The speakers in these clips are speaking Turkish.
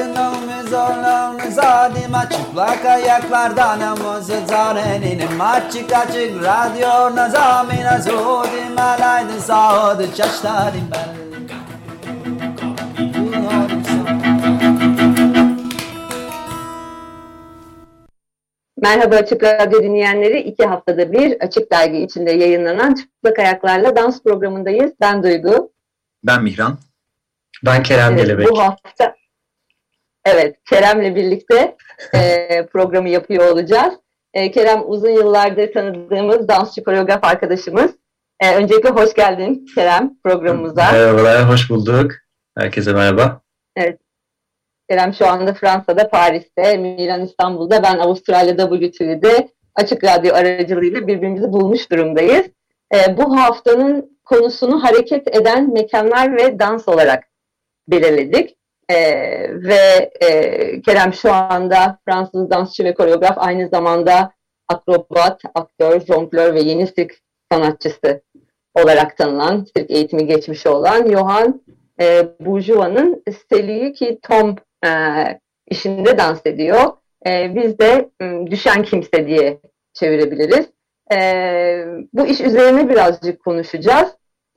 Olmuş zorluğumuz adıma Çıplak ayaklardan amuzu zareninim Açık açık radyo nazamina Zudim alaydın sağdı çaştarim ben Merhaba Açık Radyo dinleyenleri. iki haftada bir Açık Dergi içinde yayınlanan Çıplak Ayaklarla Dans programındayız. Ben Duygu. Ben Mihran. Ben Kerem Evet, Gelebek. bu hafta evet Kerem'le birlikte e, programı yapıyor olacağız. E, Kerem uzun yıllardır tanıdığımız dansçı koreograf arkadaşımız. E, öncelikle hoş geldin Kerem programımıza. Merhabalar, hoş bulduk. Herkese merhaba. Kerem şu anda Fransa'da, Paris'te, Milan İstanbul'da, ben Avustralya'da WTV'de Açık Radyo aracılığıyla birbirimizi bulmuş durumdayız. E, bu haftanın konusunu hareket eden mekanlar ve dans olarak belirledik. E, ve e, Kerem şu anda Fransız dansçı ve koreograf aynı zamanda akrobat, aktör, jonglör ve yeni sirk sanatçısı olarak tanınan, sirk eğitimi geçmiş olan Johan e, Bourgeois'ın Steliği ki Tom e, işinde dans ediyor. E, biz de düşen kimse diye çevirebiliriz. E, bu iş üzerine birazcık konuşacağız.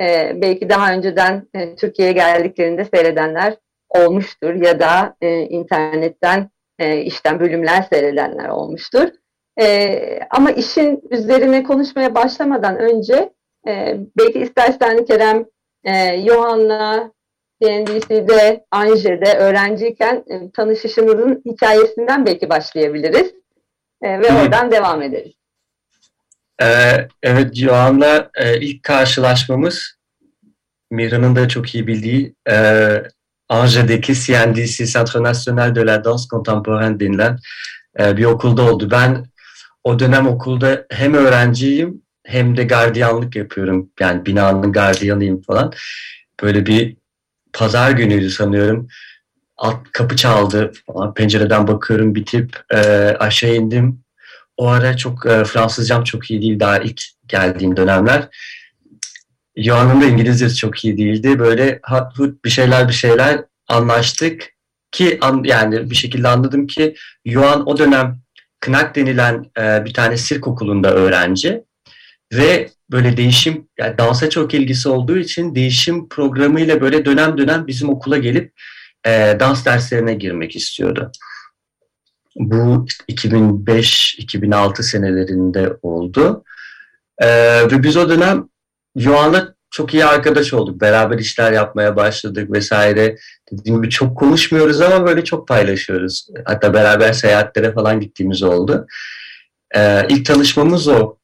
E, belki daha önceden e, Türkiye'ye geldiklerinde seyredenler olmuştur ya da e, internetten e, işten bölümler seyredenler olmuştur. E, ama işin üzerine konuşmaya başlamadan önce e, belki istersen Kerem e, Johan'la CNBC'de, Anje'de öğrenciyken e, tanışışımızın hikayesinden belki başlayabiliriz. E, ve Hı. oradan devam ederiz. Ee, evet, Johan'la e, ilk karşılaşmamız Mira'nın da çok iyi bildiği e, Angers''deki CNDC, Centre National de la Danse Contemporaine denilen e, bir okulda oldu. Ben o dönem okulda hem öğrenciyim hem de gardiyanlık yapıyorum. Yani binanın gardiyanıyım falan. Böyle bir pazar günüydü sanıyorum. Alt kapı çaldı falan. Pencereden bakıyorum bir tip. E, aşağı indim. O ara çok e, Fransızcam çok iyi değil daha ilk geldiğim dönemler. Yohan'ın da İngilizcesi çok iyi değildi. Böyle hat hut bir şeyler bir şeyler anlaştık ki an, yani bir şekilde anladım ki Yohan o dönem Knak denilen e, bir tane sirk okulunda öğrenci ve böyle değişim yani dansa çok ilgisi olduğu için değişim programıyla böyle dönem dönem bizim okula gelip e, dans derslerine girmek istiyordu. Bu 2005-2006 senelerinde oldu. E, ve biz o dönem Johan'la çok iyi arkadaş olduk. Beraber işler yapmaya başladık vesaire. Dediğim gibi çok konuşmuyoruz ama böyle çok paylaşıyoruz. Hatta beraber seyahatlere falan gittiğimiz oldu. E, ilk tanışmamız o.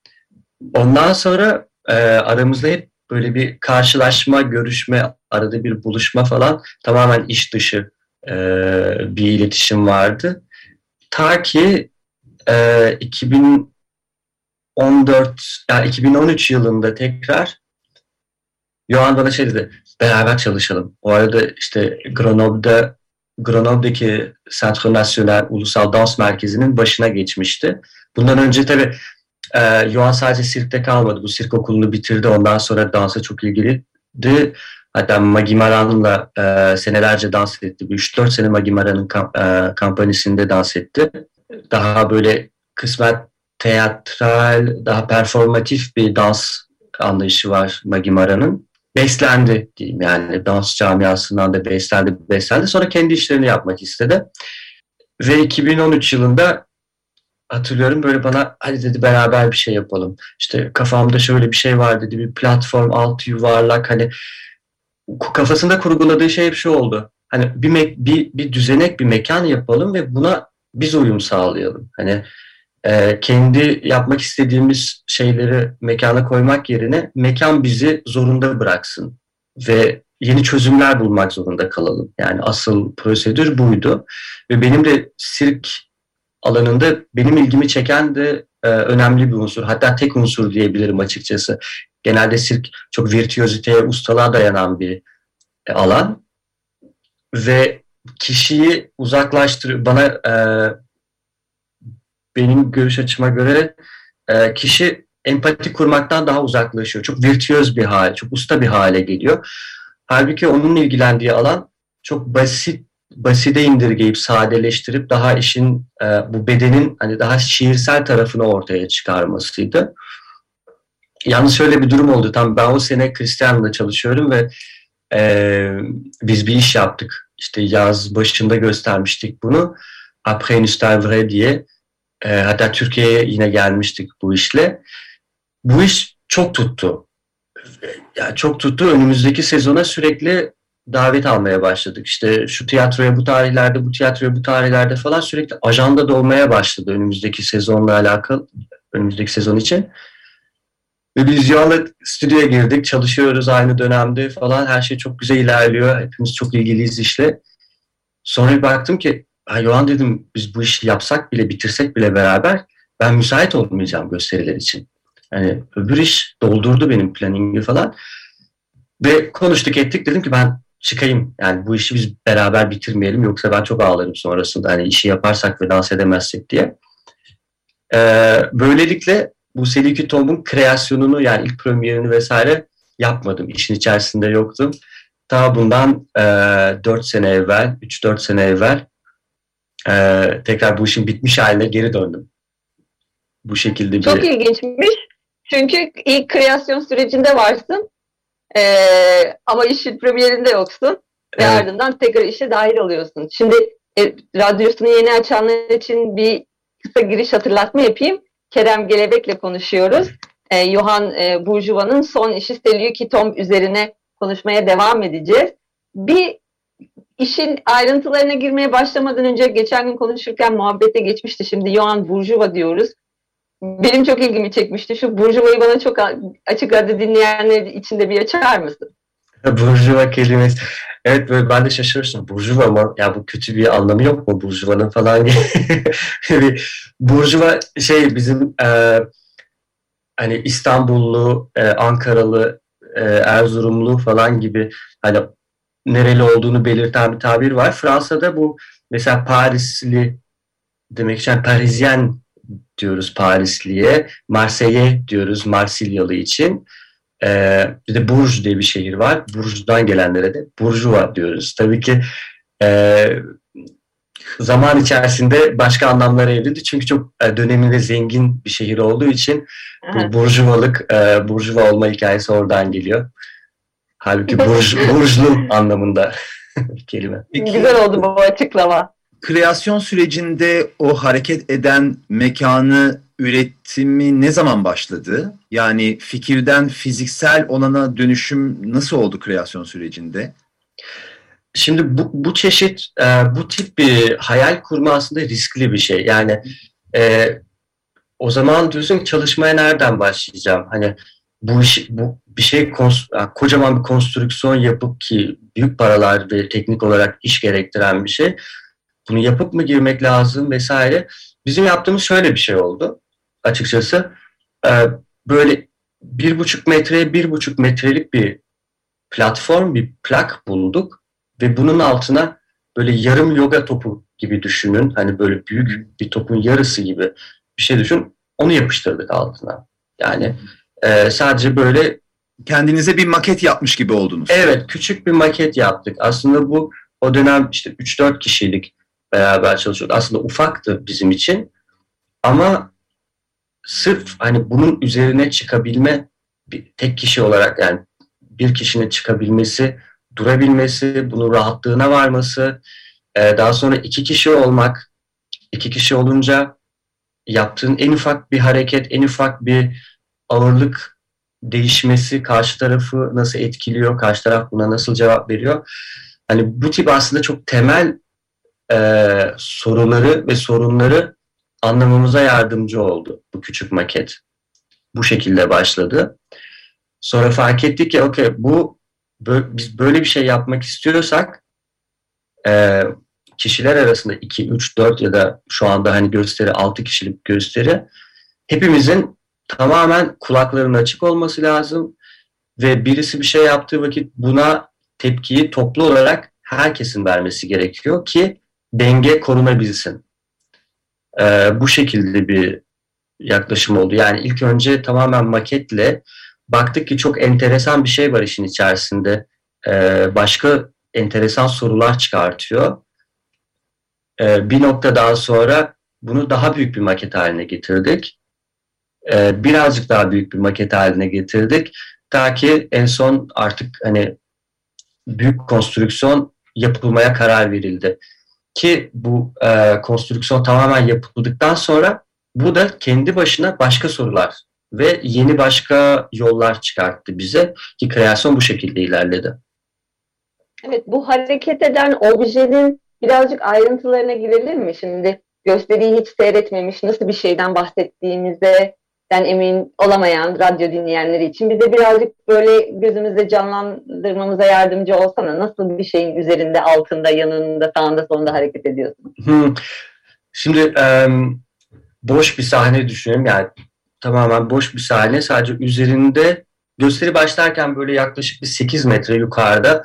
Ondan sonra e, aramızda hep böyle bir karşılaşma, görüşme, arada bir buluşma falan tamamen iş dışı e, bir iletişim vardı. Ta ki e, 2014, yani 2013 yılında tekrar Johan bana şey dedi, beraber çalışalım. O arada işte Grenoble'da Grenoble'deki Centre National Ulusal Dans Merkezi'nin başına geçmişti. Bundan önce tabii e, Johan sadece sirkte kalmadı. Bu sirk okulunu bitirdi. Ondan sonra dansa çok ilgiliydi. Hatta Magi Maran'la e, senelerce dans etti. 3-4 sene Magi Maran'ın kamp, e, kampanyasında dans etti. Daha böyle kısmen teatral, daha performatif bir dans anlayışı var Magi Maran'ın. Beslendi diyeyim yani dans camiasından da beslendi, beslendi. Sonra kendi işlerini yapmak istedi. Ve 2013 yılında hatırlıyorum böyle bana hadi dedi beraber bir şey yapalım. İşte kafamda şöyle bir şey var dedi bir platform altı yuvarlak hani kafasında kurguladığı şey hep şu oldu. Hani bir, bir, bir düzenek bir mekan yapalım ve buna biz uyum sağlayalım. Hani e, kendi yapmak istediğimiz şeyleri mekana koymak yerine mekan bizi zorunda bıraksın ve yeni çözümler bulmak zorunda kalalım. Yani asıl prosedür buydu ve benim de sirk alanında benim ilgimi çeken de e, önemli bir unsur. Hatta tek unsur diyebilirim açıkçası. Genelde sirk çok virtüöziteye, ustalığa dayanan bir e, alan ve kişiyi uzaklaştırıyor. Bana e, benim görüş açıma göre e, kişi empati kurmaktan daha uzaklaşıyor. Çok virtüöz bir hal, çok usta bir hale geliyor. Halbuki onun ilgilendiği alan çok basit basite indirgeyip sadeleştirip daha işin e, bu bedenin hani daha şiirsel tarafını ortaya çıkarmasıydı. Yalnız şöyle bir durum oldu. Tam ben o sene Christian'la çalışıyorum ve e, biz bir iş yaptık. İşte yaz başında göstermiştik bunu. Après une diye. E, hatta Türkiye'ye yine gelmiştik bu işle. Bu iş çok tuttu. Yani çok tuttu. Önümüzdeki sezona sürekli davet almaya başladık. İşte şu tiyatroya bu tarihlerde, bu tiyatroya bu tarihlerde falan sürekli ajanda dolmaya başladı önümüzdeki sezonla alakalı, önümüzdeki sezon için. Ve biz Yoğan'la stüdyoya girdik, çalışıyoruz aynı dönemde falan. Her şey çok güzel ilerliyor. Hepimiz çok ilgiliyiz işle. Sonra bir baktım ki, ha Yoğan dedim biz bu işi yapsak bile, bitirsek bile beraber ben müsait olmayacağım gösteriler için. Yani öbür iş doldurdu benim planningi falan. Ve konuştuk ettik dedim ki ben çıkayım. Yani bu işi biz beraber bitirmeyelim yoksa ben çok ağlarım sonrasında. Hani işi yaparsak ve dans edemezsek diye. Ee, böylelikle bu Seliki Tom'un kreasyonunu yani ilk premierini vesaire yapmadım. İşin içerisinde yoktum. Ta bundan e, 4 sene evvel, 3-4 sene evvel e, tekrar bu işin bitmiş haline geri döndüm. Bu şekilde bir... Çok ilginçmiş. Çünkü ilk kreasyon sürecinde varsın. Ee, ama işin premierinde yoksun. Ve evet. ardından tekrar işe dahil oluyorsun. Şimdi e, radyosunu yeni açanlar için bir kısa giriş hatırlatma yapayım. Kerem Gelebek'le konuşuyoruz. E, Johan e, Burjuva'nın son işi Seleuki Tom üzerine konuşmaya devam edeceğiz. Bir işin ayrıntılarına girmeye başlamadan önce geçen gün konuşurken muhabbete geçmişti. Şimdi Johan Burjuva diyoruz. Benim çok ilgimi çekmişti. Şu Burjuva'yı bana çok açık radyo dinleyenler için de bir açar mısın? Burjuva kelimesi. Evet böyle ben de şaşırmıştım. Burjuva mı? Ya bu kötü bir anlamı yok mu Burjuva'nın falan Burjuva şey bizim e, hani İstanbullu, e, Ankaralı, e, Erzurumlu falan gibi hani nereli olduğunu belirten bir tabir var. Fransa'da bu mesela Parisli demek için yani Parisyen diyoruz Parisliye, Marseille diyoruz Marsilyalı için. Ee, bir de Burj diye bir şehir var. Burj'dan gelenlere de Burjuva diyoruz. Tabii ki e, zaman içerisinde başka anlamlara evrildi. Çünkü çok e, döneminde zengin bir şehir olduğu için bu burjuvalık, e, burjuva olma hikayesi oradan geliyor. Halbuki burj, burjlu anlamında bir kelime. Peki, Güzel oldu bu açıklama. Kreasyon sürecinde o hareket eden mekanı üretimi ne zaman başladı? Yani fikirden fiziksel olana dönüşüm nasıl oldu kreasyon sürecinde? Şimdi bu, bu çeşit, e, bu tip bir hayal kurma aslında riskli bir şey. Yani e, o zaman diyorsun çalışmaya nereden başlayacağım? Hani bu iş, bu bir şey kocaman bir konstrüksiyon yapıp ki büyük paralar ve teknik olarak iş gerektiren bir şey. Bunu yapıp mı girmek lazım vesaire. Bizim yaptığımız şöyle bir şey oldu açıkçası. E, böyle bir buçuk metreye bir buçuk metrelik bir platform, bir plak bulduk ve bunun altına böyle yarım yoga topu gibi düşünün. Hani böyle büyük bir topun yarısı gibi bir şey düşün. Onu yapıştırdık altına. Yani e, sadece böyle kendinize bir maket yapmış gibi oldunuz. Evet, küçük bir maket yaptık. Aslında bu o dönem işte 3-4 kişilik beraber çalışıyorduk. Aslında ufaktı bizim için. Ama sırf hani bunun üzerine çıkabilme bir tek kişi olarak yani bir kişinin çıkabilmesi, durabilmesi, bunun rahatlığına varması, e, daha sonra iki kişi olmak, iki kişi olunca yaptığın en ufak bir hareket, en ufak bir ağırlık değişmesi karşı tarafı nasıl etkiliyor, karşı taraf buna nasıl cevap veriyor. Hani bu tip aslında çok temel e, soruları ve sorunları anlamamıza yardımcı oldu bu küçük maket. Bu şekilde başladı. Sonra fark ettik ki okey bu biz böyle bir şey yapmak istiyorsak e, kişiler arasında 2, 3, 4 ya da şu anda hani gösteri 6 kişilik gösteri hepimizin tamamen kulaklarının açık olması lazım ve birisi bir şey yaptığı vakit buna tepkiyi toplu olarak herkesin vermesi gerekiyor ki denge korunabilsin. Ee, bu şekilde bir yaklaşım oldu. Yani ilk önce tamamen maketle baktık ki çok enteresan bir şey var işin içerisinde. Ee, başka enteresan sorular çıkartıyor. e, bir noktadan sonra bunu daha büyük bir maket haline getirdik. E, birazcık daha büyük bir maket haline getirdik. Ta ki en son artık hani büyük konstrüksiyon yapılmaya karar verildi. Ki bu e, konstrüksiyon tamamen yapıldıktan sonra bu da kendi başına başka sorular ve yeni başka yollar çıkarttı bize ki kreasyon bu şekilde ilerledi. Evet bu hareket eden objenin birazcık ayrıntılarına girelim mi? Şimdi gösteriyi hiç seyretmemiş nasıl bir şeyden bahsettiğimizde ben emin olamayan radyo dinleyenleri için bize birazcık böyle gözümüzde canlandırmamıza yardımcı olsana. Nasıl bir şeyin üzerinde, altında, yanında, sağında, solunda hareket ediyorsun? Hmm. Şimdi um, boş bir sahne düşünelim. Yani tamamen boş bir sahne. Sadece üzerinde gösteri başlarken böyle yaklaşık bir 8 metre yukarıda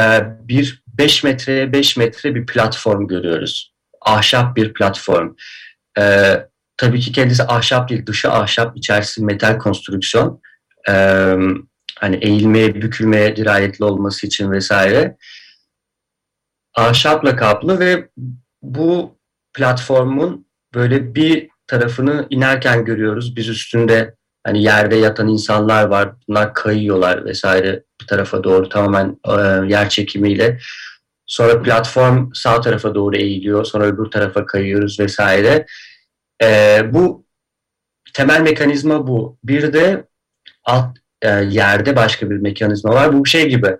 e, bir 5 metreye 5 metre bir platform görüyoruz. Ahşap bir platform. E, tabii ki kendisi ahşap değil, dışı ahşap, içerisi metal konstrüksiyon. E, hani eğilmeye, bükülmeye dirayetli olması için vesaire. Ahşapla kaplı ve bu platformun böyle bir tarafını inerken görüyoruz. Biz üstünde hani yerde yatan insanlar var. Bunlar kayıyorlar vesaire bir tarafa doğru tamamen e, yer çekimiyle. Sonra platform sağ tarafa doğru eğiliyor. Sonra öbür tarafa kayıyoruz vesaire. E, bu temel mekanizma bu. Bir de alt e, yerde başka bir mekanizma var. Bu şey gibi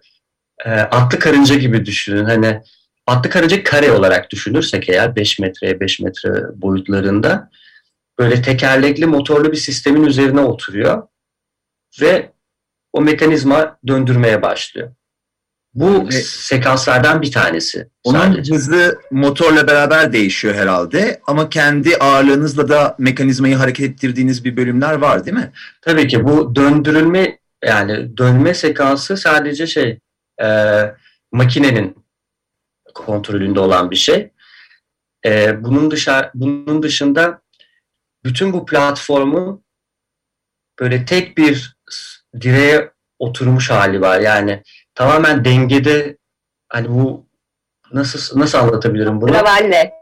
e, atlı karınca gibi düşünün. Hani atlı karınca kare olarak düşünürsek eğer 5 metreye 5 metre boyutlarında böyle tekerlekli motorlu bir sistemin üzerine oturuyor ve o mekanizma döndürmeye başlıyor. Bu sekanslardan bir tanesi. Onun sadece. hızlı motorla beraber değişiyor herhalde ama kendi ağırlığınızla da mekanizmayı hareket ettirdiğiniz bir bölümler var değil mi? Tabii ki bu döndürülme yani dönme sekansı sadece şey e, makinenin kontrolünde olan bir şey. E, bunun dışarı bunun dışında bütün bu platformu böyle tek bir direğe oturmuş hali var. Yani tamamen dengede hani bu nasıl nasıl anlatabilirim bunu? Travalle.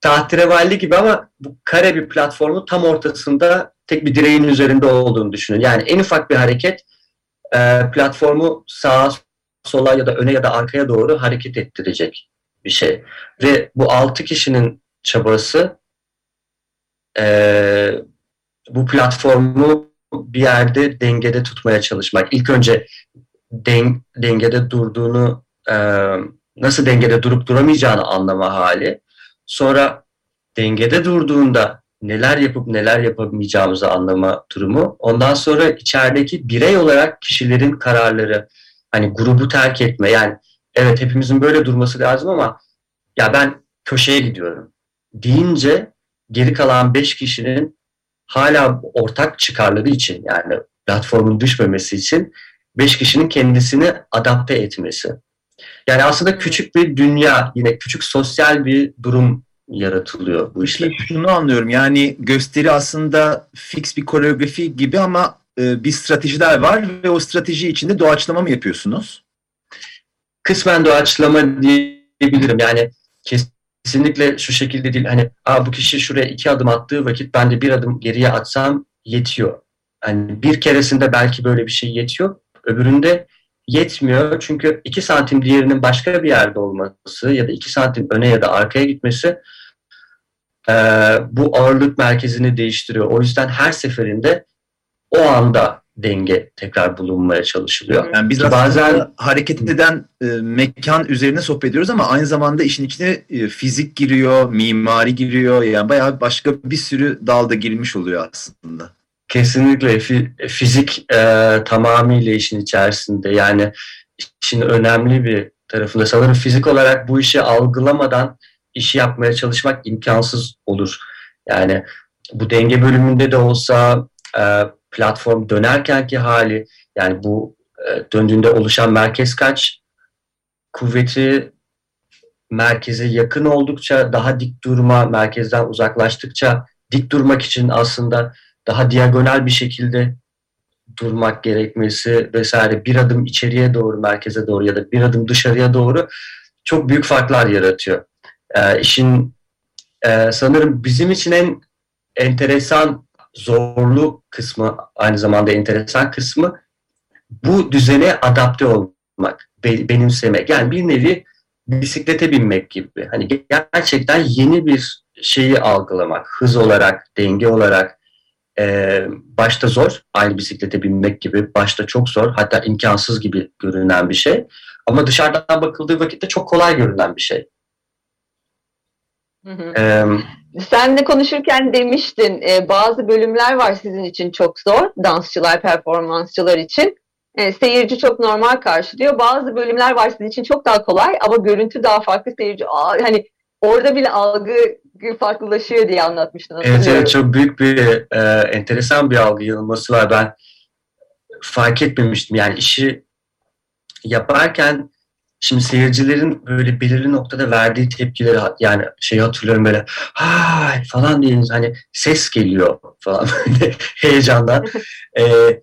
Tahterevalli gibi ama bu kare bir platformu tam ortasında tek bir direğin üzerinde olduğunu düşünün. Yani en ufak bir hareket e, platformu sağa, sola ya da öne ya da arkaya doğru hareket ettirecek bir şey. Ve bu altı kişinin çabası e, bu platformu bir yerde dengede tutmaya çalışmak. İlk önce den, dengede durduğunu, e, nasıl dengede durup duramayacağını anlama hali. Sonra dengede durduğunda neler yapıp neler yapamayacağımızı anlama durumu. Ondan sonra içerideki birey olarak kişilerin kararları, hani grubu terk etme. Yani evet hepimizin böyle durması lazım ama ya ben köşeye gidiyorum deyince geri kalan 5 kişinin hala ortak çıkarları için yani platformun düşmemesi için 5 kişinin kendisini adapte etmesi. Yani aslında küçük bir dünya, yine küçük sosyal bir durum yaratılıyor bu işte. Şunu anlıyorum yani gösteri aslında fix bir koreografi gibi ama e, bir stratejiler var ve o strateji içinde doğaçlama mı yapıyorsunuz? Kısmen doğaçlama diyebilirim. Yani kesin kesinlikle şu şekilde değil. Hani Aa, bu kişi şuraya iki adım attığı vakit ben de bir adım geriye atsam yetiyor. Hani bir keresinde belki böyle bir şey yetiyor. Öbüründe yetmiyor. Çünkü iki santim diğerinin başka bir yerde olması ya da iki santim öne ya da arkaya gitmesi e, bu ağırlık merkezini değiştiriyor. O yüzden her seferinde o anda denge tekrar bulunmaya çalışılıyor. Yani biz bazen hareket eden e, mekan üzerine sohbet ediyoruz ama aynı zamanda işin içine e, fizik giriyor, mimari giriyor. Yani bayağı başka bir sürü dalda girilmiş oluyor aslında. Kesinlikle fizik e, tamamıyla işin içerisinde. Yani işin önemli bir tarafında. Sanırım fizik olarak bu işi algılamadan işi yapmaya çalışmak imkansız olur. Yani bu denge bölümünde de olsa e, platform dönerkenki hali yani bu e, döndüğünde oluşan merkez kaç kuvveti merkeze yakın oldukça daha dik durma, merkezden uzaklaştıkça dik durmak için aslında daha diagonal bir şekilde durmak gerekmesi vesaire bir adım içeriye doğru merkeze doğru ya da bir adım dışarıya doğru çok büyük farklar yaratıyor. E, işin e, sanırım bizim için en enteresan zorlu kısmı aynı zamanda enteresan kısmı bu düzene adapte olmak, benimsemek. Yani bir nevi bisiklete binmek gibi. Hani gerçekten yeni bir şeyi algılamak, hız olarak, denge olarak e, başta zor. Aynı bisiklete binmek gibi başta çok zor, hatta imkansız gibi görünen bir şey. Ama dışarıdan bakıldığı vakitte çok kolay görünen bir şey. Hı hı. Ee, Sen de konuşurken demiştin e, bazı bölümler var sizin için çok zor dansçılar, performansçılar için. E, seyirci çok normal karşılıyor. Bazı bölümler var sizin için çok daha kolay ama görüntü daha farklı seyirci. Aa, hani orada bile algı farklılaşıyor diye anlatmıştın. Evet, evet çok büyük bir e, enteresan bir algı yanılması var. Ben fark etmemiştim. Yani işi yaparken Şimdi seyircilerin böyle belirli noktada verdiği tepkileri yani şey hatırlıyorum böyle hay falan diye hani ses geliyor falan heyecandan. ee,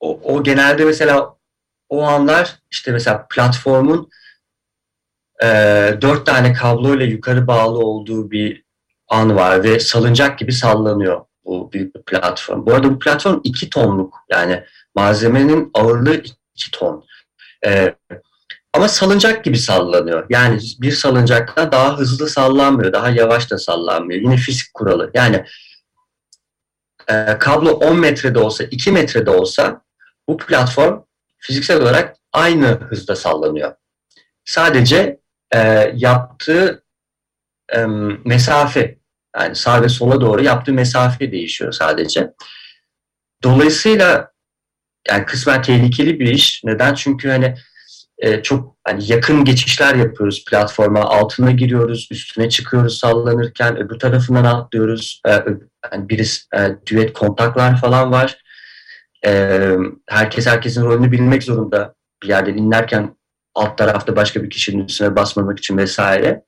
o, o genelde mesela o anlar işte mesela platformun e, dört tane kablo ile yukarı bağlı olduğu bir an var ve salıncak gibi sallanıyor bu büyük bir platform. Bu arada bu platform iki tonluk yani malzemenin ağırlığı iki ton. Ee, ama salıncak gibi sallanıyor. Yani bir salıncakta daha hızlı sallanmıyor, daha yavaş da sallanmıyor. Yine fizik kuralı. Yani e, kablo 10 metrede olsa, 2 metrede olsa bu platform fiziksel olarak aynı hızda sallanıyor. Sadece e, yaptığı e, mesafe, yani sağ ve sola doğru yaptığı mesafe değişiyor sadece. Dolayısıyla yani kısmen tehlikeli bir iş. Neden? Çünkü hani e, çok hani yakın geçişler yapıyoruz platforma. Altına giriyoruz, üstüne çıkıyoruz sallanırken, öbür tarafından atlıyoruz. E, yani birisi e, düet kontaklar falan var. E, herkes herkesin rolünü bilmek zorunda. Bir yerden inlerken alt tarafta başka bir kişinin üstüne basmamak için vesaire. E,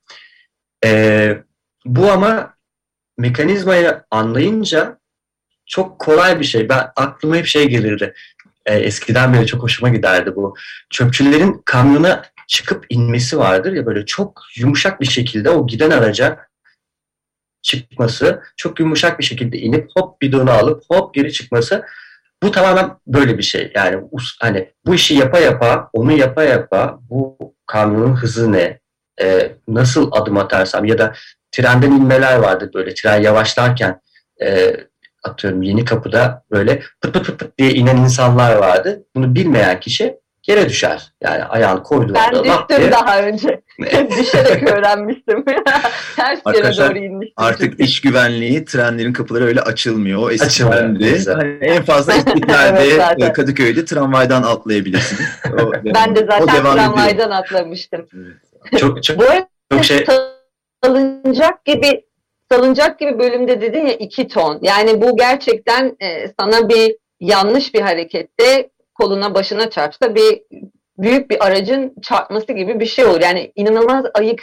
bu ama mekanizmayı anlayınca çok kolay bir şey. Ben aklıma hep şey gelirdi e, eskiden beri çok hoşuma giderdi bu. Çöpçülerin kamyona çıkıp inmesi vardır ya böyle çok yumuşak bir şekilde o giden araca çıkması, çok yumuşak bir şekilde inip hop bidonu alıp hop geri çıkması bu tamamen böyle bir şey. Yani hani bu işi yapa yapa, onu yapa yapa bu kamyonun hızı ne, e, nasıl adım atarsam ya da trenden inmeler vardı böyle tren yavaşlarken e, atıyorum yeni kapıda böyle pıt pıt pıt pıt diye inen insanlar vardı. Bunu bilmeyen kişi yere düşer. Yani ayağını koydu. Ben düştüm diye. daha önce. Düşerek öğrenmiştim. Ters yere doğru inmiştim. Artık çünkü. iş güvenliği trenlerin kapıları öyle açılmıyor. O eskiden hani en fazla İstiklal'de evet, Kadıköy'de tramvaydan atlayabilirsin. O, ben de zaten tramvaydan ediyor. atlamıştım. Evet. Çok çok, Bu çok şey salıncak gibi salıncak gibi bölümde dedin ya iki ton. Yani bu gerçekten e, sana bir yanlış bir harekette koluna başına çarpsa bir büyük bir aracın çarpması gibi bir şey olur. Yani inanılmaz ayık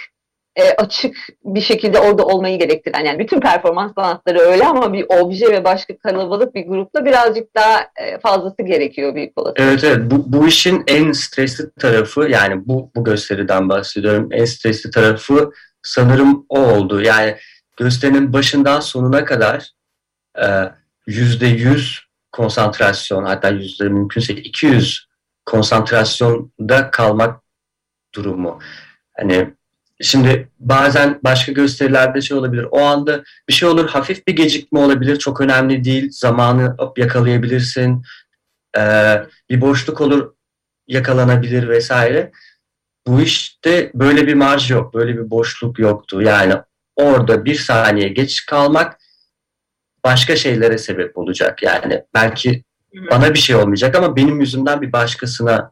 e, açık bir şekilde orada olmayı gerektiren yani bütün performans sanatları öyle ama bir obje ve başka kalabalık bir grupla birazcık daha e, fazlası gerekiyor büyük olasılıkla. Evet evet bu, bu işin en stresli tarafı yani bu, bu gösteriden bahsediyorum en stresli tarafı sanırım o oldu. Yani gösterinin başından sonuna kadar e, yüzde yüz konsantrasyon hatta yüzde mümkünse 200 konsantrasyonda kalmak durumu. Hani şimdi bazen başka gösterilerde şey olabilir. O anda bir şey olur, hafif bir gecikme olabilir. Çok önemli değil. Zamanı yakalayabilirsin. Ee, bir boşluk olur, yakalanabilir vesaire. Bu işte böyle bir marj yok, böyle bir boşluk yoktu. Yani orada bir saniye geç kalmak başka şeylere sebep olacak. Yani belki bana bir şey olmayacak ama benim yüzümden bir başkasına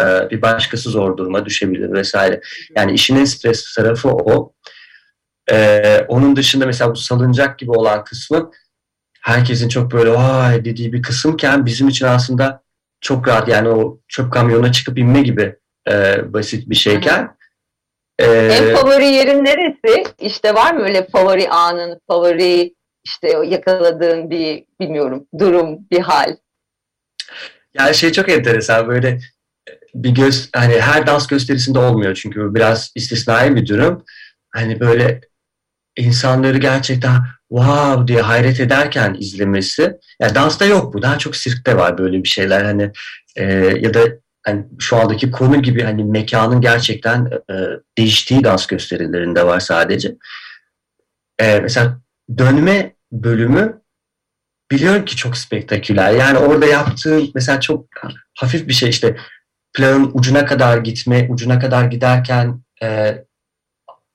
e, bir başkası zor duruma düşebilir vesaire. Yani işin en stresli tarafı o. Ee, onun dışında mesela bu salıncak gibi olan kısmı herkesin çok böyle vay dediği bir kısımken bizim için aslında çok rahat yani o çöp kamyonuna çıkıp inme gibi e, basit bir şeyken ee, en favori yerin neresi? İşte var mı öyle favori anın, favori işte yakaladığın bir bilmiyorum durum, bir hal? Yani şey çok enteresan böyle bir göz hani her dans gösterisinde olmuyor çünkü biraz istisnai bir durum. hani böyle insanları gerçekten wow diye hayret ederken izlemesi. Yani dansta yok bu. Daha çok sirkte var böyle bir şeyler. Hani e, ya da hani şu andaki konu gibi hani mekanın gerçekten e, değiştiği dans gösterilerinde var sadece. E, mesela dönme bölümü biliyorum ki çok spektaküler. Yani orada yaptığım mesela çok hafif bir şey işte planın ucuna kadar gitme, ucuna kadar giderken e,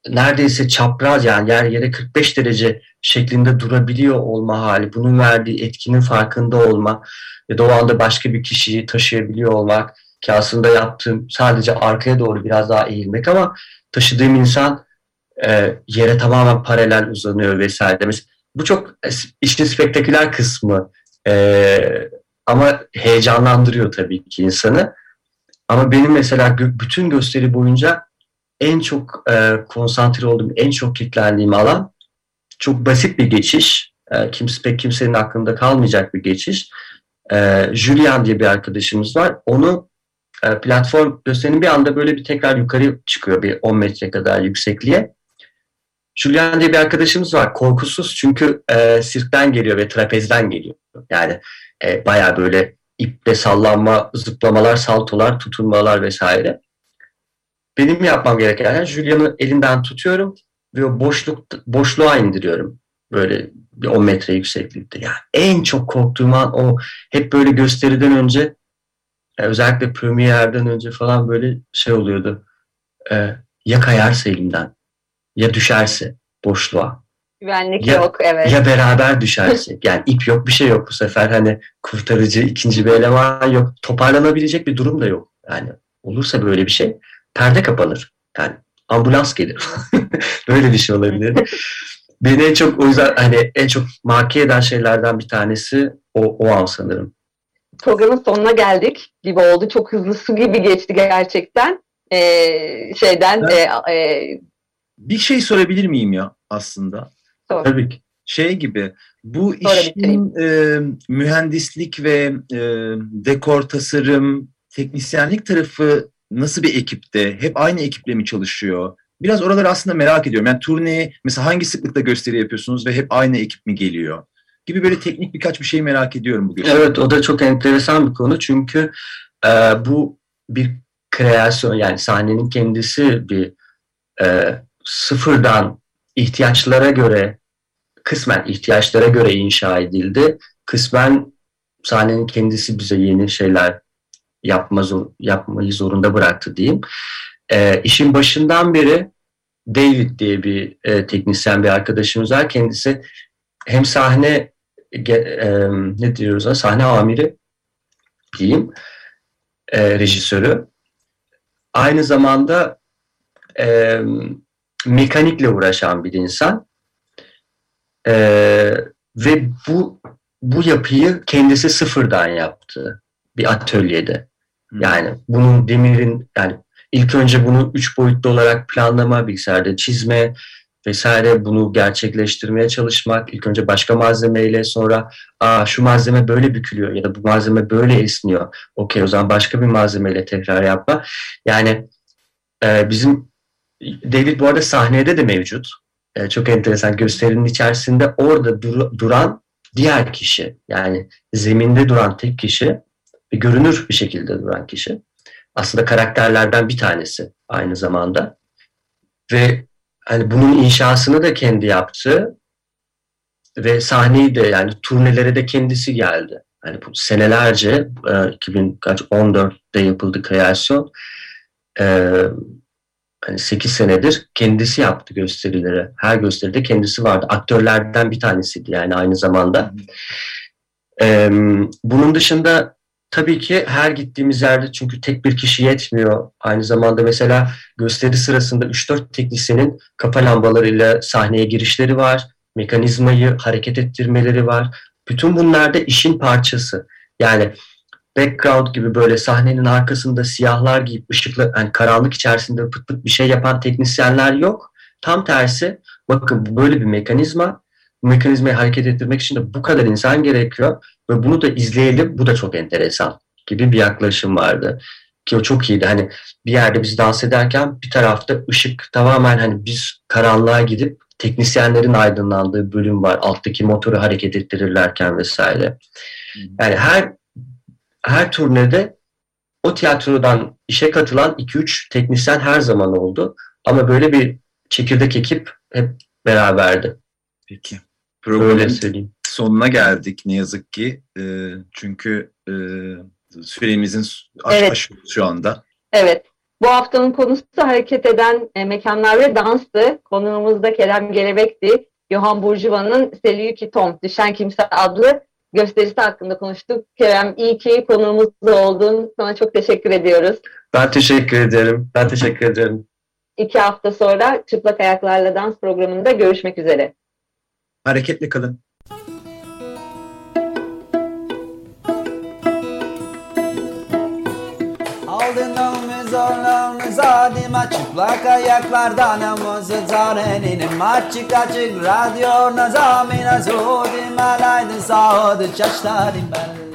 neredeyse çapraz yani yer yere 45 derece şeklinde durabiliyor olma hali, bunun verdiği etkinin farkında olma da o anda başka bir kişiyi taşıyabiliyor olmak ki aslında yaptığım sadece arkaya doğru biraz daha eğilmek ama taşıdığım insan e, yere tamamen paralel uzanıyor vesaire. Mesela bu çok işin spektaküler kısmı e, ama heyecanlandırıyor tabii ki insanı. Ama benim mesela bütün gösteri boyunca en çok e, konsantre olduğum, en çok kilitlendiğim alan çok basit bir geçiş. E, kimse pek kimsenin aklında kalmayacak bir geçiş. E, Julian diye bir arkadaşımız var. Onu e, platform gösterinin bir anda böyle bir tekrar yukarı çıkıyor bir 10 metre kadar yüksekliğe. Julian diye bir arkadaşımız var. Korkusuz çünkü e, sirkten geliyor ve trapezden geliyor. Yani e, baya böyle iple sallanma, zıplamalar, saltolar, tutunmalar vesaire. Benim yapmam gereken yani Julian'ı elinden tutuyorum ve boşluk boşluğa indiriyorum. Böyle bir 10 metre yükseklikte. Yani en çok korktuğum an o hep böyle gösteriden önce yani özellikle premierden önce falan böyle şey oluyordu. E, ya kayarsa elimden ya düşerse boşluğa. Güvenlik ya, yok evet. Ya beraber düşersek. Yani ip yok bir şey yok bu sefer hani kurtarıcı ikinci bir eleman yok. Toparlanabilecek bir durum da yok. Yani olursa böyle bir şey perde kapanır. Yani ambulans gelir. böyle bir şey olabilir. Beni en çok o yüzden hani en çok marke eden şeylerden bir tanesi o, o an sanırım. Programın sonuna geldik gibi oldu. Çok hızlı su gibi geçti gerçekten. Ee, şeyden e, e, bir şey sorabilir miyim ya aslında? Sor. Tabii ki. Şey gibi bu Sonra işin e, mühendislik ve e, dekor tasarım, teknisyenlik tarafı nasıl bir ekipte? Hep aynı ekiple mi çalışıyor? Biraz oraları aslında merak ediyorum. Yani turneye mesela hangi sıklıkta gösteri yapıyorsunuz ve hep aynı ekip mi geliyor? Gibi böyle teknik birkaç bir şey merak ediyorum bugün. Evet o da çok enteresan bir konu çünkü e, bu bir kreasyon yani sahnenin kendisi bir e, sıfırdan ihtiyaçlara göre kısmen ihtiyaçlara göre inşa edildi. Kısmen sahnenin kendisi bize yeni şeyler yapma yapmayı zorunda bıraktı diyeyim. E, işin başından beri David diye bir e, teknisyen bir arkadaşımız var. Kendisi hem sahne e, ne diyoruz sahne amiri diyeyim e, rejisörü. Aynı zamanda e, mekanikle uğraşan bir insan. E, ve bu bu yapıyı kendisi sıfırdan yaptı bir atölyede. Yani bunun demirin yani ilk önce bunu üç boyutlu olarak planlama, bilgisayarda çizme vesaire bunu gerçekleştirmeye çalışmak. İlk önce başka malzemeyle sonra Aa, şu malzeme böyle bükülüyor ya da bu malzeme böyle esniyor. Okey o zaman başka bir malzemeyle tekrar yapma. Yani e, bizim David bu arada sahnede de mevcut. E, çok enteresan gösterinin içerisinde orada dur, duran diğer kişi yani zeminde duran tek kişi ve görünür bir şekilde duran kişi. Aslında karakterlerden bir tanesi aynı zamanda. Ve hani bunun inşasını da kendi yaptı ve sahneyi de yani turnelere de kendisi geldi. Yani bu senelerce 2014'te yapıldı kreasyon. Hani 8 senedir kendisi yaptı gösterileri. Her gösteride kendisi vardı. Aktörlerden bir tanesiydi yani aynı zamanda. Ee, bunun dışında tabii ki her gittiğimiz yerde çünkü tek bir kişi yetmiyor. Aynı zamanda mesela gösteri sırasında 3-4 teknisyenin kafa lambalarıyla sahneye girişleri var. Mekanizmayı hareket ettirmeleri var. Bütün bunlar da işin parçası. Yani background gibi böyle sahnenin arkasında siyahlar giyip ışıklı yani karanlık içerisinde pıt pıt bir şey yapan teknisyenler yok. Tam tersi bakın böyle bir mekanizma. Bu mekanizmayı hareket ettirmek için de bu kadar insan gerekiyor ve bunu da izleyelim. Bu da çok enteresan gibi bir yaklaşım vardı. ki o çok iyiydi. Hani bir yerde biz dans ederken bir tarafta ışık tamamen hani biz karanlığa gidip teknisyenlerin aydınlandığı bölüm var. Alttaki motoru hareket ettirirlerken vesaire. Yani her her turnede o tiyatrodan işe katılan 2-3 teknisyen her zaman oldu. Ama böyle bir çekirdek ekip hep beraberdi. Peki. Öyle Programın söyleyeyim. sonuna geldik ne yazık ki. E, çünkü e, süremizin aş, Evet. aşıyoruz şu anda. Evet. Bu haftanın konusu hareket eden e, mekanlar ve danstı. Konuğumuz da Kerem Gelebek'ti. Johann Bourjuva'nın Seleuki Tom, Düşen Kimse adlı gösterisi hakkında konuştuk. Kerem iyi ki konuğumuz oldun. Sana çok teşekkür ediyoruz. Ben teşekkür ederim. Ben teşekkür ederim. İki hafta sonra Çıplak Ayaklarla Dans programında görüşmek üzere. Hareketli kalın. Aldın omuz zadıma çıplak ayaklardan omuz zarenin Açık açık radyo nazamina zodim alaydı sağdı çaşlarım ben